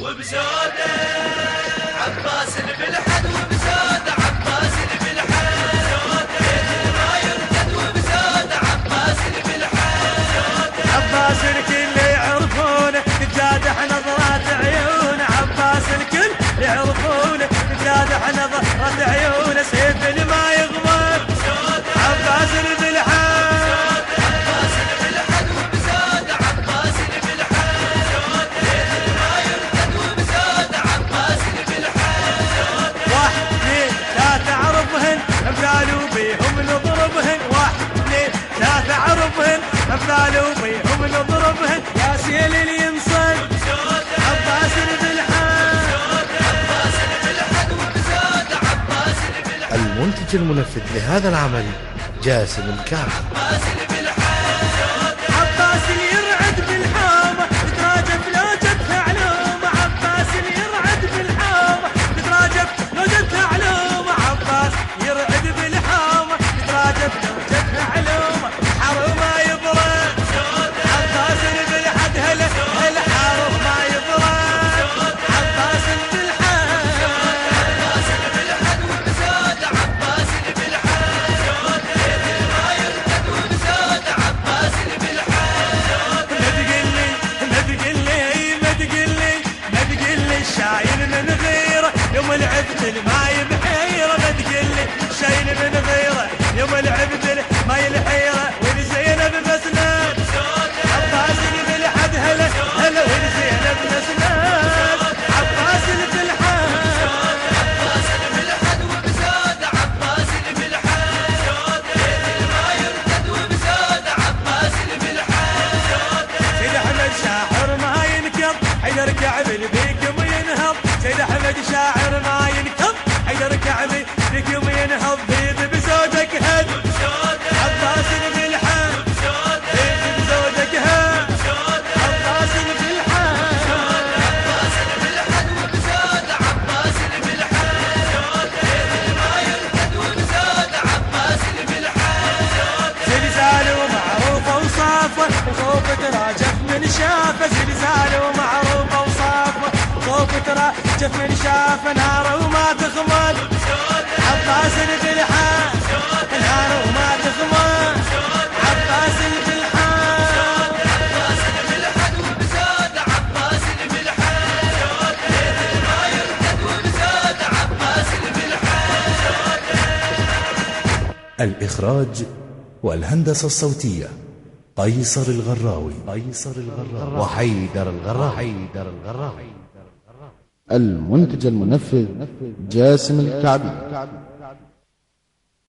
وبزوده عباس بالحد وبزوده عباس جادح نظرات عيونه عباس الكل يعرفونه جادح نظرات عيونه نضربهن واحد اثنين ثلاثة عرفهن قالوا بيهم نضربهن يا سيل اليمصد عباس بالحد المنتج المنفذ لهذا العمل جاسم الكعب العبد الماي بحيره ما تقلي شايل من غيره. يوم العبد الماي الحيره وين زينب مسند عباس بالحد هلا هلا وين زينب مسند عباس بالحد. عباس بالحد. وبزوده عباس بالحد ما يرتد وبزوده عباس بالحد سيد احمد شاعر ما ينكب حيدر شاعر ما ينكب حيدر كعبي بيكم ينهض بيد بزوجك هد عباس بالحد بيد بزوجك هد عباس بالحد عباس بالحد وبزوده عباس بالحد ما يرتد وبزوده عباس بالحد زلزال ومعروفه وصافه وخوف تراجف من شافه. زلزال ومعروفه وصافه وخوف تراجف من شافه نار وما تخمد. عباس بالحال نار وما تخمد. عباس بالحال عباس بالحد وبزوده عباس بالحد ما يرتد وبزوده عباس بالحد الإخراج والهندسة الصوتية قيصر الغراوي. قيصر الغراوي. وحيدر الغراء حيدر الغراء المنتج المنفذ جاسم الكعبي.